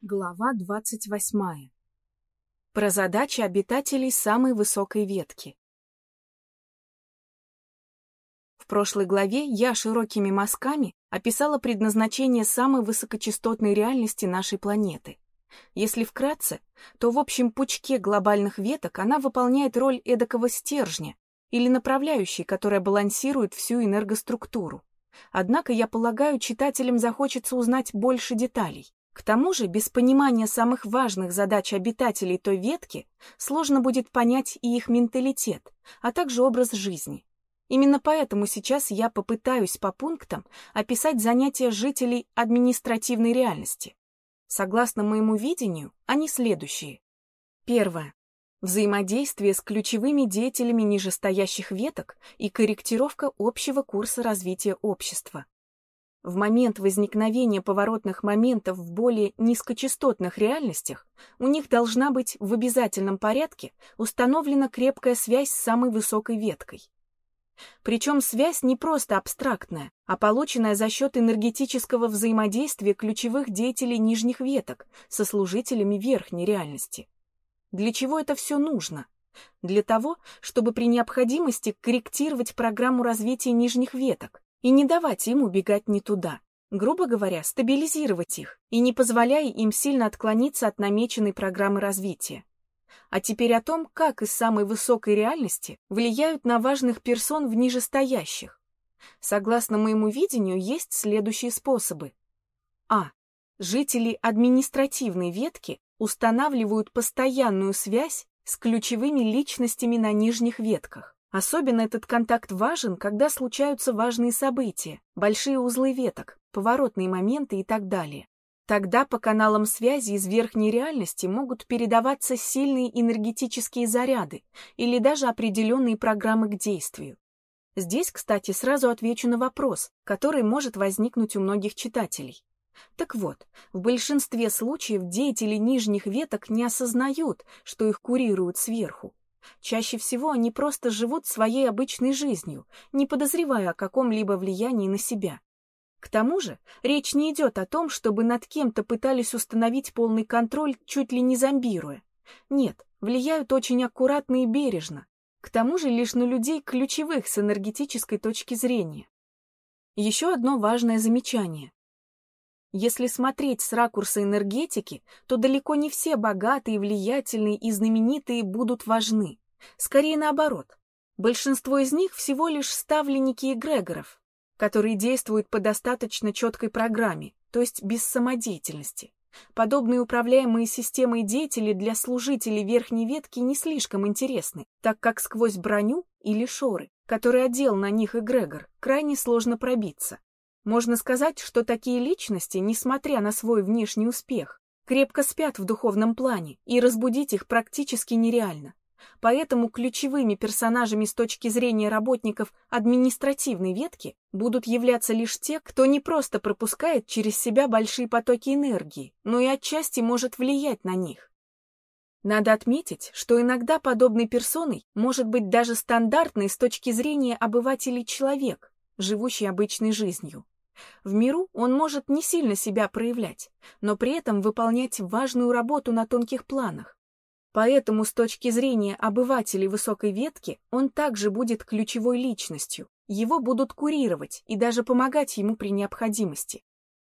Глава 28. Про задачи обитателей самой высокой ветки. В прошлой главе я широкими мазками описала предназначение самой высокочастотной реальности нашей планеты. Если вкратце, то в общем пучке глобальных веток она выполняет роль эдакого стержня или направляющей, которая балансирует всю энергоструктуру. Однако, я полагаю, читателям захочется узнать больше деталей. К тому же, без понимания самых важных задач обитателей той ветки сложно будет понять и их менталитет, а также образ жизни. Именно поэтому сейчас я попытаюсь по пунктам описать занятия жителей административной реальности. Согласно моему видению, они следующие. Первое. Взаимодействие с ключевыми деятелями нижестоящих веток и корректировка общего курса развития общества. В момент возникновения поворотных моментов в более низкочастотных реальностях у них должна быть в обязательном порядке установлена крепкая связь с самой высокой веткой. Причем связь не просто абстрактная, а полученная за счет энергетического взаимодействия ключевых деятелей нижних веток со служителями верхней реальности. Для чего это все нужно? Для того, чтобы при необходимости корректировать программу развития нижних веток, и не давать им убегать не туда. Грубо говоря, стабилизировать их и не позволяя им сильно отклониться от намеченной программы развития. А теперь о том, как из самой высокой реальности влияют на важных персон в нижестоящих. Согласно моему видению, есть следующие способы. А. Жители административной ветки устанавливают постоянную связь с ключевыми личностями на нижних ветках. Особенно этот контакт важен, когда случаются важные события, большие узлы веток, поворотные моменты и так далее. Тогда по каналам связи из верхней реальности могут передаваться сильные энергетические заряды или даже определенные программы к действию. Здесь, кстати, сразу отвечу на вопрос, который может возникнуть у многих читателей. Так вот, в большинстве случаев деятели нижних веток не осознают, что их курируют сверху, Чаще всего они просто живут своей обычной жизнью, не подозревая о каком-либо влиянии на себя. К тому же, речь не идет о том, чтобы над кем-то пытались установить полный контроль, чуть ли не зомбируя. Нет, влияют очень аккуратно и бережно. К тому же лишь на людей ключевых с энергетической точки зрения. Еще одно важное замечание. Если смотреть с ракурса энергетики, то далеко не все богатые, влиятельные и знаменитые будут важны. Скорее наоборот. Большинство из них всего лишь ставленники эгрегоров, которые действуют по достаточно четкой программе, то есть без самодеятельности. Подобные управляемые системой деятели для служителей верхней ветки не слишком интересны, так как сквозь броню или шоры, который одел на них эгрегор, крайне сложно пробиться. Можно сказать, что такие личности, несмотря на свой внешний успех, крепко спят в духовном плане, и разбудить их практически нереально. Поэтому ключевыми персонажами с точки зрения работников административной ветки будут являться лишь те, кто не просто пропускает через себя большие потоки энергии, но и отчасти может влиять на них. Надо отметить, что иногда подобной персоной может быть даже стандартный с точки зрения обывателей человек, живущий обычной жизнью. В миру он может не сильно себя проявлять, но при этом выполнять важную работу на тонких планах. Поэтому с точки зрения обывателей высокой ветки он также будет ключевой личностью. Его будут курировать и даже помогать ему при необходимости.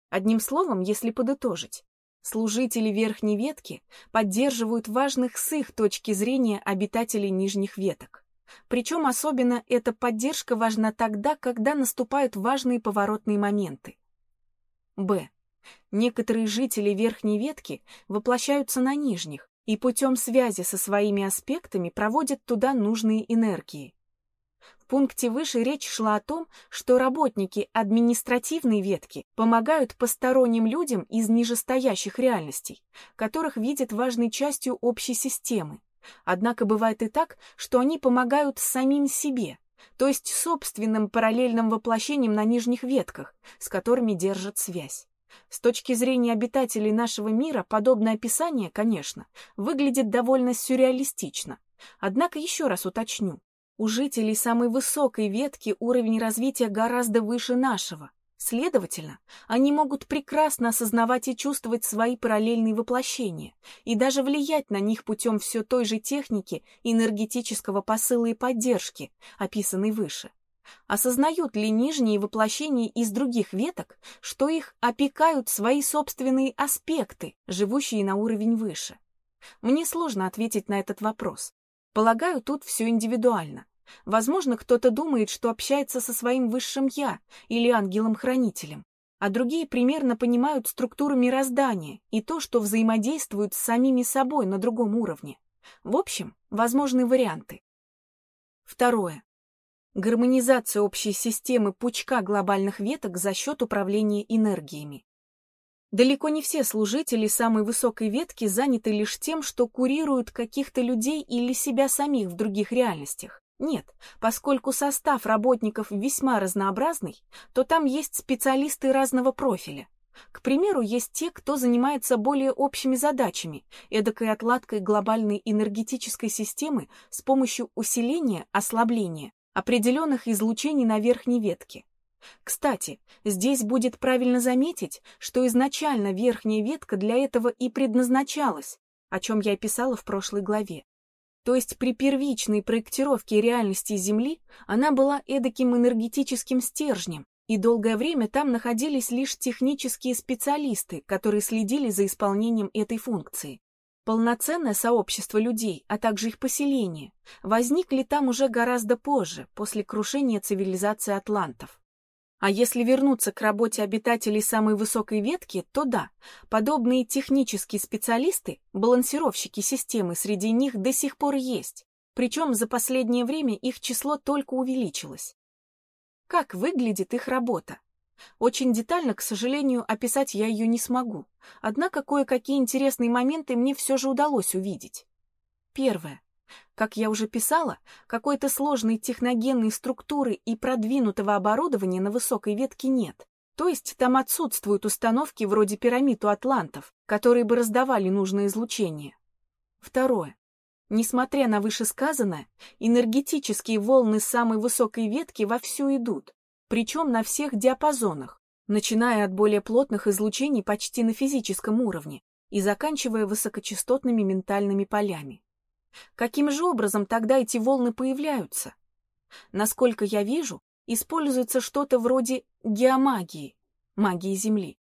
Одним словом, если подытожить, служители верхней ветки поддерживают важных с их точки зрения обитателей нижних веток. Причем особенно эта поддержка важна тогда, когда наступают важные поворотные моменты. Б. Некоторые жители верхней ветки воплощаются на нижних и путем связи со своими аспектами проводят туда нужные энергии. В пункте выше речь шла о том, что работники административной ветки помогают посторонним людям из нижестоящих реальностей, которых видят важной частью общей системы. Однако бывает и так, что они помогают самим себе, то есть собственным параллельным воплощением на нижних ветках, с которыми держат связь. С точки зрения обитателей нашего мира подобное описание, конечно, выглядит довольно сюрреалистично. Однако еще раз уточню. У жителей самой высокой ветки уровень развития гораздо выше нашего. Следовательно, они могут прекрасно осознавать и чувствовать свои параллельные воплощения и даже влиять на них путем все той же техники энергетического посыла и поддержки, описанной выше. Осознают ли нижние воплощения из других веток, что их опекают свои собственные аспекты, живущие на уровень выше? Мне сложно ответить на этот вопрос. Полагаю, тут все индивидуально. Возможно, кто-то думает, что общается со своим высшим «я» или ангелом-хранителем, а другие примерно понимают структуру мироздания и то, что взаимодействуют с самими собой на другом уровне. В общем, возможны варианты. Второе. Гармонизация общей системы пучка глобальных веток за счет управления энергиями. Далеко не все служители самой высокой ветки заняты лишь тем, что курируют каких-то людей или себя самих в других реальностях. Нет, поскольку состав работников весьма разнообразный, то там есть специалисты разного профиля. К примеру, есть те, кто занимается более общими задачами, эдакой отладкой глобальной энергетической системы с помощью усиления, ослабления определенных излучений на верхней ветке. Кстати, здесь будет правильно заметить, что изначально верхняя ветка для этого и предназначалась, о чем я писала в прошлой главе. То есть при первичной проектировке реальности Земли она была эдаким энергетическим стержнем, и долгое время там находились лишь технические специалисты, которые следили за исполнением этой функции. Полноценное сообщество людей, а также их поселения, возникли там уже гораздо позже, после крушения цивилизации атлантов. А если вернуться к работе обитателей самой высокой ветки, то да, подобные технические специалисты, балансировщики системы среди них до сих пор есть, причем за последнее время их число только увеличилось. Как выглядит их работа? Очень детально, к сожалению, описать я ее не смогу, однако кое-какие интересные моменты мне все же удалось увидеть. Первое. Как я уже писала, какой-то сложной техногенной структуры и продвинутого оборудования на высокой ветке нет. То есть там отсутствуют установки вроде пирамид у атлантов, которые бы раздавали нужное излучение. Второе. Несмотря на вышесказанное, энергетические волны самой высокой ветки вовсю идут, причем на всех диапазонах, начиная от более плотных излучений почти на физическом уровне и заканчивая высокочастотными ментальными полями. Каким же образом тогда эти волны появляются? Насколько я вижу, используется что-то вроде геомагии, магии Земли.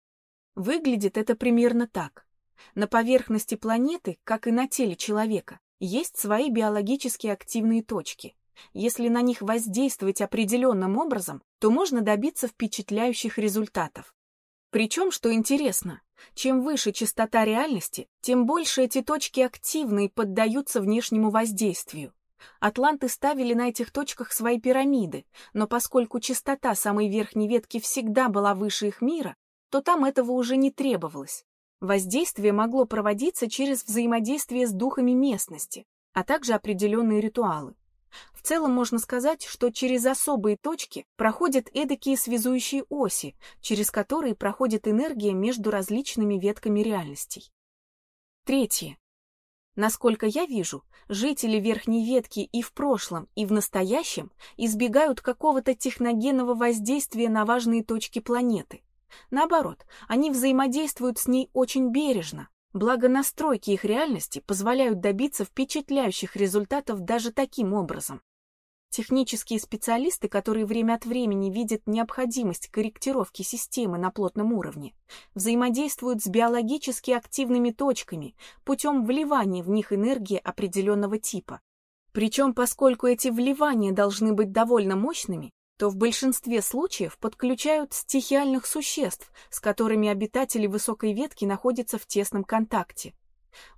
Выглядит это примерно так. На поверхности планеты, как и на теле человека, есть свои биологически активные точки. Если на них воздействовать определенным образом, то можно добиться впечатляющих результатов. Причем, что интересно, чем выше частота реальности, тем больше эти точки активны и поддаются внешнему воздействию. Атланты ставили на этих точках свои пирамиды, но поскольку частота самой верхней ветки всегда была выше их мира, то там этого уже не требовалось. Воздействие могло проводиться через взаимодействие с духами местности, а также определенные ритуалы. В целом можно сказать, что через особые точки проходят эдакие связующие оси, через которые проходит энергия между различными ветками реальностей. Третье. Насколько я вижу, жители верхней ветки и в прошлом, и в настоящем избегают какого-то техногенного воздействия на важные точки планеты. Наоборот, они взаимодействуют с ней очень бережно, Благо настройки их реальности позволяют добиться впечатляющих результатов даже таким образом. Технические специалисты, которые время от времени видят необходимость корректировки системы на плотном уровне, взаимодействуют с биологически активными точками путем вливания в них энергии определенного типа. Причем, поскольку эти вливания должны быть довольно мощными, то в большинстве случаев подключают стихиальных существ, с которыми обитатели высокой ветки находятся в тесном контакте.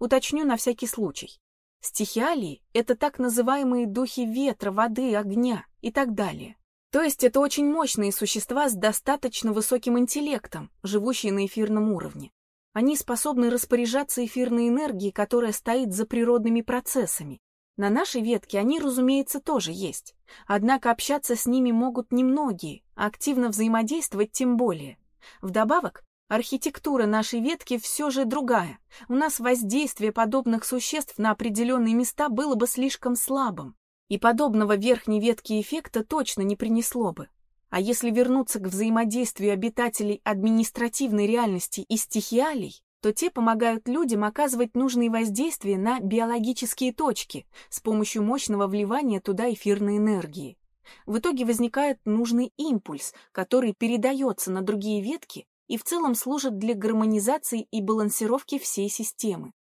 Уточню на всякий случай. Стихиалии — это так называемые духи ветра, воды, огня и так далее. То есть это очень мощные существа с достаточно высоким интеллектом, живущие на эфирном уровне. Они способны распоряжаться эфирной энергией, которая стоит за природными процессами, на нашей ветке они, разумеется, тоже есть. Однако общаться с ними могут немногие, а активно взаимодействовать тем более. Вдобавок, архитектура нашей ветки все же другая. У нас воздействие подобных существ на определенные места было бы слишком слабым, и подобного верхней ветки эффекта точно не принесло бы. А если вернуться к взаимодействию обитателей административной реальности и стихиалей, то те помогают людям оказывать нужные воздействия на биологические точки с помощью мощного вливания туда эфирной энергии. В итоге возникает нужный импульс, который передается на другие ветки и в целом служит для гармонизации и балансировки всей системы.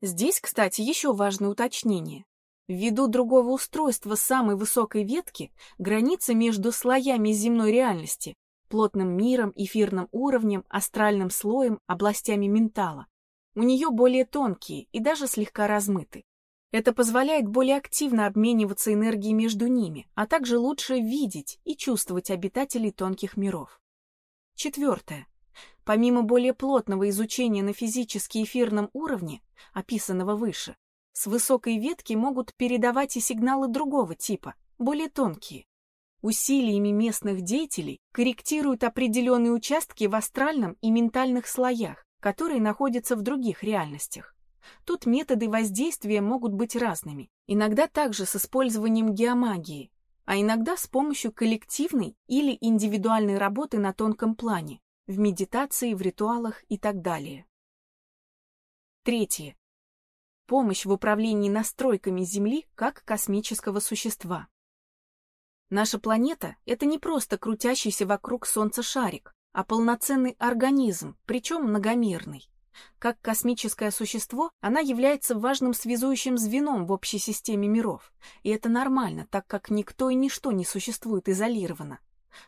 Здесь, кстати, еще важное уточнение. Ввиду другого устройства самой высокой ветки, граница между слоями земной реальности плотным миром, эфирным уровнем, астральным слоем, областями ментала. У нее более тонкие и даже слегка размыты. Это позволяет более активно обмениваться энергией между ними, а также лучше видеть и чувствовать обитателей тонких миров. Четвертое. Помимо более плотного изучения на физически эфирном уровне, описанного выше, с высокой ветки могут передавать и сигналы другого типа, более тонкие усилиями местных деятелей корректируют определенные участки в астральном и ментальных слоях, которые находятся в других реальностях. Тут методы воздействия могут быть разными, иногда также с использованием геомагии, а иногда с помощью коллективной или индивидуальной работы на тонком плане, в медитации, в ритуалах и так далее. Третье. Помощь в управлении настройками Земли как космического существа. Наша планета — это не просто крутящийся вокруг Солнца шарик, а полноценный организм, причем многомерный. Как космическое существо, она является важным связующим звеном в общей системе миров. И это нормально, так как никто и ничто не существует изолированно.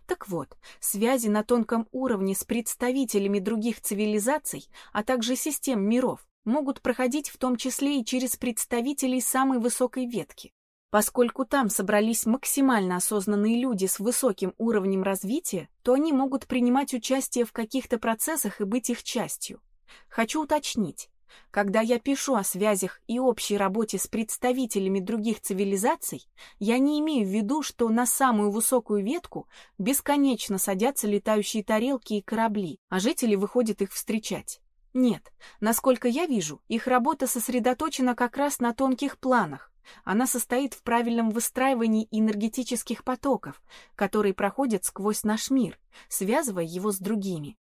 Так вот, связи на тонком уровне с представителями других цивилизаций, а также систем миров, могут проходить в том числе и через представителей самой высокой ветки. Поскольку там собрались максимально осознанные люди с высоким уровнем развития, то они могут принимать участие в каких-то процессах и быть их частью. Хочу уточнить, когда я пишу о связях и общей работе с представителями других цивилизаций, я не имею в виду, что на самую высокую ветку бесконечно садятся летающие тарелки и корабли, а жители выходят их встречать. Нет, насколько я вижу, их работа сосредоточена как раз на тонких планах, она состоит в правильном выстраивании энергетических потоков, которые проходят сквозь наш мир, связывая его с другими.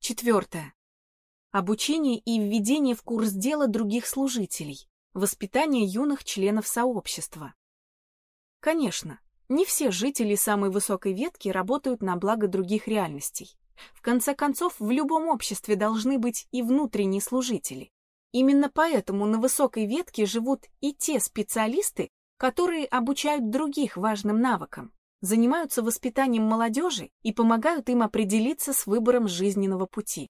Четвертое. Обучение и введение в курс дела других служителей, воспитание юных членов сообщества. Конечно, не все жители самой высокой ветки работают на благо других реальностей. В конце концов, в любом обществе должны быть и внутренние служители. Именно поэтому на высокой ветке живут и те специалисты, которые обучают других важным навыкам, занимаются воспитанием молодежи и помогают им определиться с выбором жизненного пути.